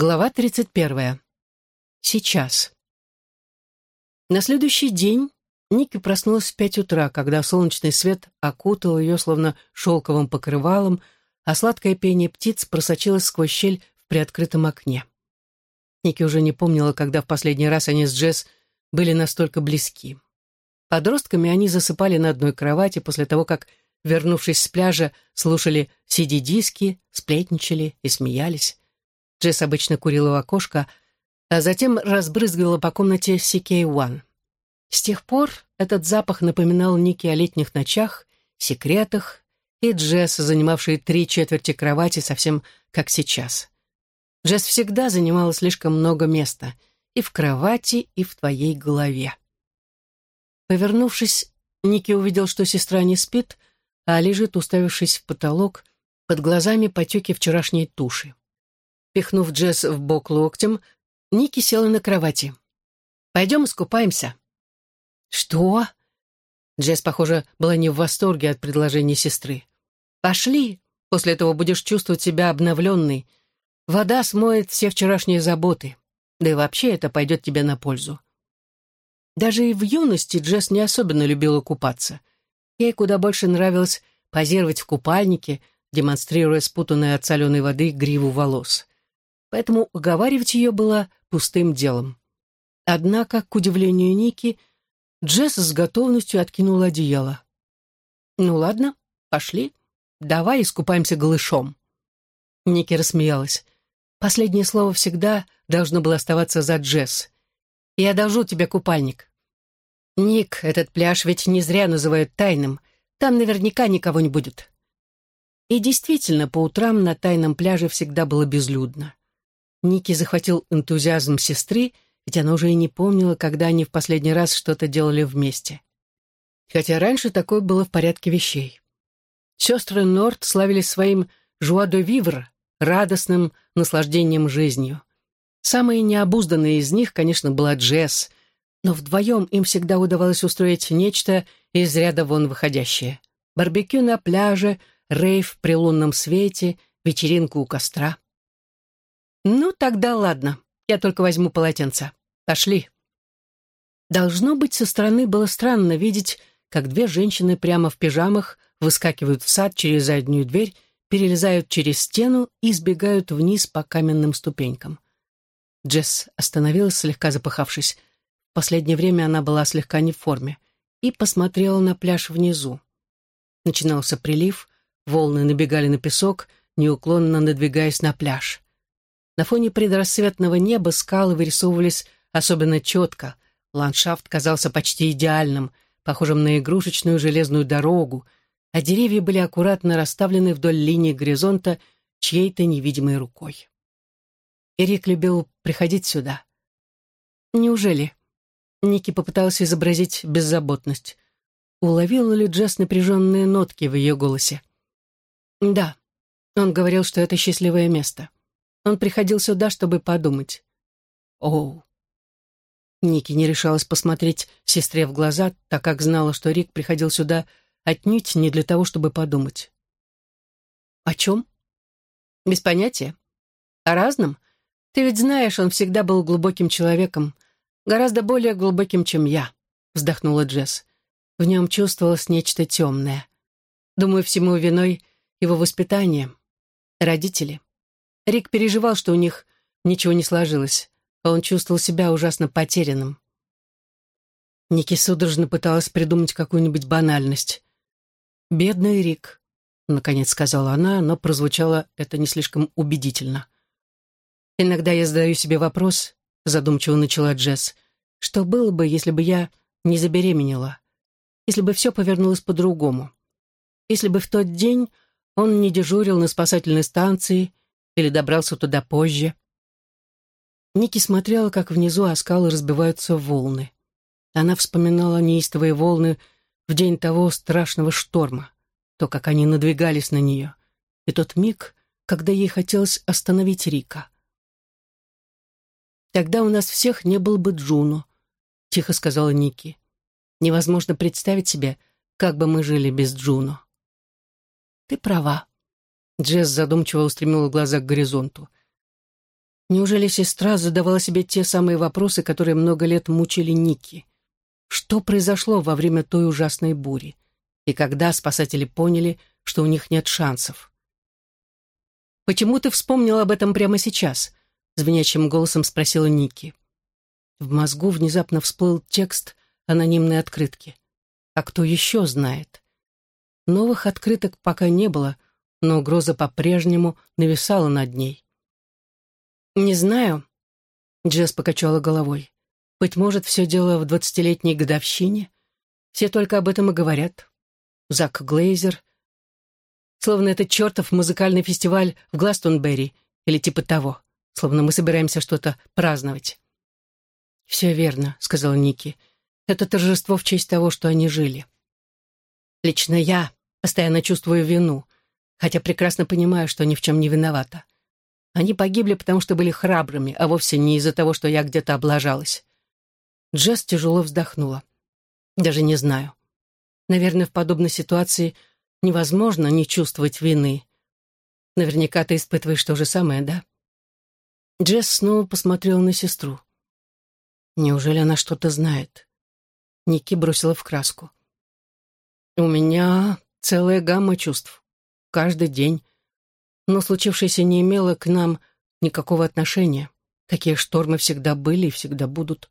Глава 31. Сейчас. На следующий день Ники проснулась в пять утра, когда солнечный свет окутал ее словно шелковым покрывалом, а сладкое пение птиц просочилось сквозь щель в приоткрытом окне. Ники уже не помнила, когда в последний раз они с Джесс были настолько близки. Подростками они засыпали на одной кровати после того, как, вернувшись с пляжа, слушали CD-диски, сплетничали и смеялись. Джесс обычно курила в окошко, а затем разбрызгивала по комнате CK-1. С тех пор этот запах напоминал Ники о летних ночах, секретах и Джесс, занимавшей три четверти кровати, совсем как сейчас. Джесс всегда занимала слишком много места и в кровати, и в твоей голове. Повернувшись, Ники увидел, что сестра не спит, а лежит, уставившись в потолок, под глазами потеки вчерашней туши. Пихнув Джесс в бок локтем, Ники села на кровати. «Пойдем искупаемся». «Что?» Джесс, похоже, была не в восторге от предложения сестры. «Пошли, после этого будешь чувствовать себя обновленной. Вода смоет все вчерашние заботы, да и вообще это пойдет тебе на пользу». Даже и в юности Джесс не особенно любила купаться. Ей куда больше нравилось позировать в купальнике, демонстрируя спутанные от соленой воды гриву волос поэтому уговаривать ее было пустым делом. Однако, к удивлению Ники, Джесс с готовностью откинула одеяло. «Ну ладно, пошли. Давай искупаемся голышом». Ники рассмеялась. Последнее слово всегда должно было оставаться за Джесс. «Я одолжу тебе купальник». «Ник, этот пляж ведь не зря называют тайным. Там наверняка никого не будет». И действительно, по утрам на тайном пляже всегда было безлюдно. Ники захватил энтузиазм сестры, ведь она уже и не помнила, когда они в последний раз что-то делали вместе. Хотя раньше такое было в порядке вещей. Сестры Норт славились своим «жуа де вивр» — радостным наслаждением жизнью. Самая необузданная из них, конечно, была Джесс, но вдвоем им всегда удавалось устроить нечто из ряда вон выходящее. Барбекю на пляже, рейв при лунном свете, вечеринку у костра. «Ну, тогда ладно. Я только возьму полотенце. Пошли». Должно быть, со стороны было странно видеть, как две женщины прямо в пижамах выскакивают в сад через заднюю дверь, перелезают через стену и сбегают вниз по каменным ступенькам. Джесс остановилась, слегка запыхавшись. В последнее время она была слегка не в форме и посмотрела на пляж внизу. Начинался прилив, волны набегали на песок, неуклонно надвигаясь на пляж. На фоне предрассветного неба скалы вырисовывались особенно четко. Ландшафт казался почти идеальным, похожим на игрушечную железную дорогу, а деревья были аккуратно расставлены вдоль линии горизонта чьей-то невидимой рукой. Эрик любил приходить сюда. Неужели? Ники попытался изобразить беззаботность. Уловила ли Джесс напряженные нотки в ее голосе? Да, он говорил, что это счастливое место. Он приходил сюда, чтобы подумать. Оу. Ники не решалась посмотреть сестре в глаза, так как знала, что Рик приходил сюда отнюдь не для того, чтобы подумать. О чем? Без понятия. О разном? Ты ведь знаешь, он всегда был глубоким человеком, гораздо более глубоким, чем я, вздохнула Джесс. В нем чувствовалось нечто темное. Думаю, всему виной его воспитание, родители. Рик переживал, что у них ничего не сложилось, а он чувствовал себя ужасно потерянным. Ники судорожно пыталась придумать какую-нибудь банальность. «Бедный Рик», — наконец сказала она, но прозвучало это не слишком убедительно. «Иногда я задаю себе вопрос», — задумчиво начала Джесс, «что было бы, если бы я не забеременела, если бы все повернулось по-другому, если бы в тот день он не дежурил на спасательной станции или добрался туда позже. Ники смотрела, как внизу о скалы разбиваются волны. Она вспоминала неистовые волны в день того страшного шторма, то, как они надвигались на нее, и тот миг, когда ей хотелось остановить Рика. «Тогда у нас всех не был бы Джуно», — тихо сказала Ники. «Невозможно представить себе, как бы мы жили без Джуно». «Ты права», Джесс задумчиво устремила глаза к горизонту. Неужели сестра задавала себе те самые вопросы, которые много лет мучили Ники? Что произошло во время той ужасной бури? И когда спасатели поняли, что у них нет шансов? «Почему ты вспомнил об этом прямо сейчас?» — звенящим голосом спросила Ники. В мозгу внезапно всплыл текст анонимной открытки. А кто еще знает? Новых открыток пока не было, но угроза по-прежнему нависала над ней. «Не знаю», — Джесс покачала головой. «Быть может, все дело в двадцатилетней годовщине? Все только об этом и говорят. Зак Глейзер, Словно это чертов музыкальный фестиваль в Гластонберри или типа того. Словно мы собираемся что-то праздновать. «Все верно», — сказала Ники. «Это торжество в честь того, что они жили. Лично я постоянно чувствую вину, хотя прекрасно понимаю, что ни в чем не виновата. Они погибли, потому что были храбрыми, а вовсе не из-за того, что я где-то облажалась». Джесс тяжело вздохнула. «Даже не знаю. Наверное, в подобной ситуации невозможно не чувствовать вины. Наверняка ты испытываешь то же самое, да? Джесс снова посмотрел на сестру. Неужели она что-то знает? Ники бросила в краску. У меня целая гамма чувств. Каждый день. Но случившееся не имело к нам никакого отношения. Такие штормы всегда были и всегда будут.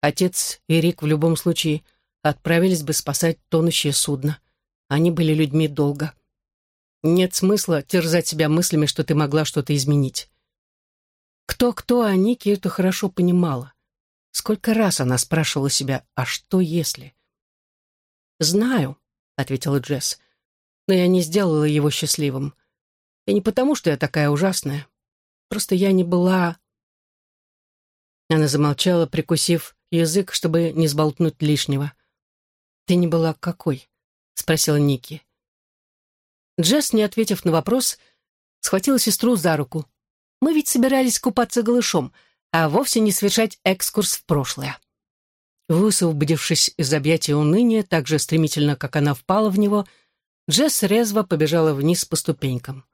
Отец и Рик в любом случае отправились бы спасать тонущее судно. Они были людьми долго. Нет смысла терзать себя мыслями, что ты могла что-то изменить. Кто-кто, а Ники это хорошо понимала. Сколько раз она спрашивала себя, а что если? «Знаю», — ответила Джесс, — «но я не сделала его счастливым. И не потому, что я такая ужасная. Просто я не была...» Она замолчала, прикусив язык, чтобы не сболтнуть лишнего. «Ты не была какой?» спросила Ники. Джесс, не ответив на вопрос, схватила сестру за руку. «Мы ведь собирались купаться голышом, а вовсе не совершать экскурс в прошлое». Высвободившись из объятия уныния так же стремительно, как она впала в него, Джесс резво побежала вниз по ступенькам.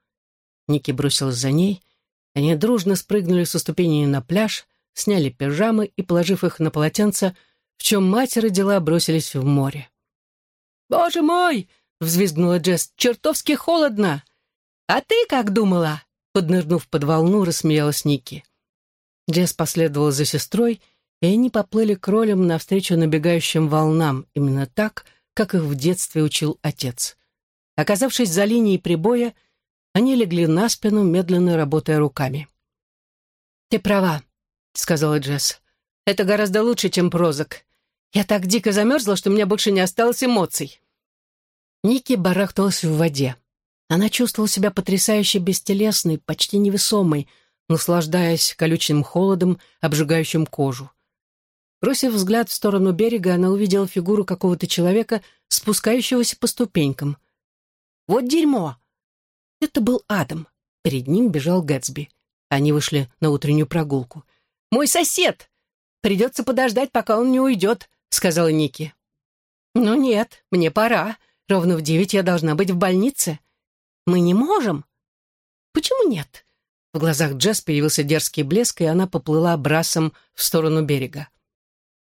Ники бросилась за ней, они дружно спрыгнули со ступеней на пляж, сняли пижамы и, положив их на полотенце, в чем мать родила, бросились в море. «Боже мой!» — взвизгнула Джесс. «Чертовски холодно!» «А ты как думала?» Поднырнув под волну, рассмеялась Ники. Джесс последовала за сестрой, и они поплыли кролем навстречу набегающим волнам, именно так, как их в детстве учил отец. Оказавшись за линией прибоя, они легли на спину, медленно работая руками. «Ты права», — сказала Джесс. «Это гораздо лучше, чем прозок. Я так дико замерзла, что у меня больше не осталось эмоций. Ники барахталась в воде. Она чувствовала себя потрясающе бестелесной, почти невесомой, наслаждаясь колючим холодом, обжигающим кожу. Бросив взгляд в сторону берега, она увидела фигуру какого-то человека, спускающегося по ступенькам. «Вот дерьмо!» Это был Адам. Перед ним бежал Гэтсби. Они вышли на утреннюю прогулку. «Мой сосед! Придется подождать, пока он не уйдет», — сказала Ники. «Ну нет, мне пора. Ровно в девять я должна быть в больнице. Мы не можем». «Почему нет?» В глазах Джесс появился дерзкий блеск, и она поплыла брасом в сторону берега.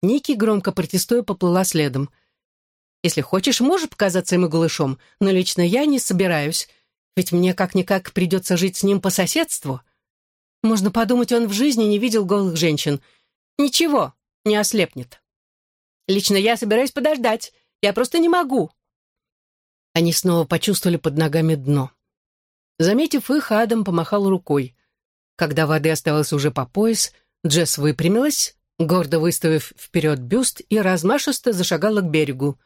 Ники, громко протестуя, поплыла следом. «Если хочешь, можешь показаться ему голышом, но лично я не собираюсь, ведь мне как-никак придется жить с ним по соседству. Можно подумать, он в жизни не видел голых женщин. Ничего, не ослепнет». Лично я собираюсь подождать. Я просто не могу». Они снова почувствовали под ногами дно. Заметив их, Адам помахал рукой. Когда воды оставалось уже по пояс, Джесс выпрямилась, гордо выставив вперед бюст и размашисто зашагала к берегу.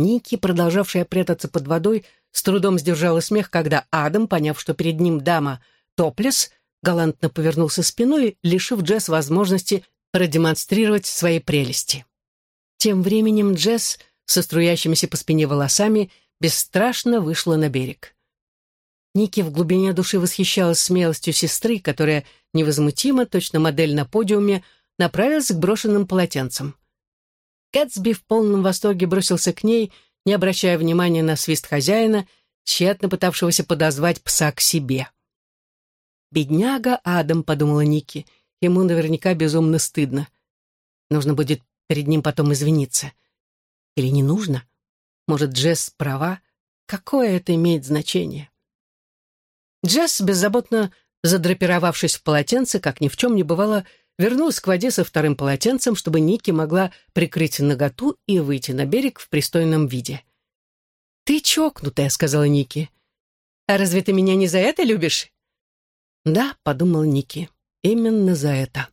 Ники, продолжавшая прятаться под водой, с трудом сдержала смех, когда Адам, поняв, что перед ним дама топлес, галантно повернулся спиной, лишив Джесс возможности продемонстрировать свои прелести. Тем временем Джесс со струящимися по спине волосами бесстрашно вышла на берег. Ники в глубине души восхищалась смелостью сестры, которая невозмутимо, точно модель на подиуме, направилась к брошенным полотенцам. Гэтсби в полном восторге бросился к ней, не обращая внимания на свист хозяина, тщетно пытавшегося подозвать пса к себе. «Бедняга Адам», — подумала Ники. «Ему наверняка безумно стыдно. Нужно будет перед ним потом извиниться. Или не нужно? Может, Джесс права? Какое это имеет значение?» Джесс, беззаботно задрапировавшись в полотенце, как ни в чем не бывало, вернулась к воде со вторым полотенцем, чтобы Ники могла прикрыть наготу и выйти на берег в пристойном виде. «Ты чокнутая», — сказала Ники. «А разве ты меня не за это любишь?» «Да», — подумал Ники, — «именно за это».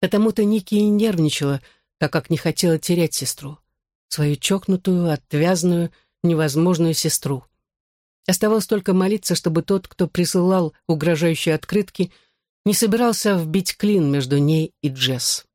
Потому-то Ники и нервничала, так как не хотела терять сестру. Свою чокнутую, отвязную, невозможную сестру. Оставалось только молиться, чтобы тот, кто присылал угрожающие открытки, не собирался вбить клин между ней и Джесс.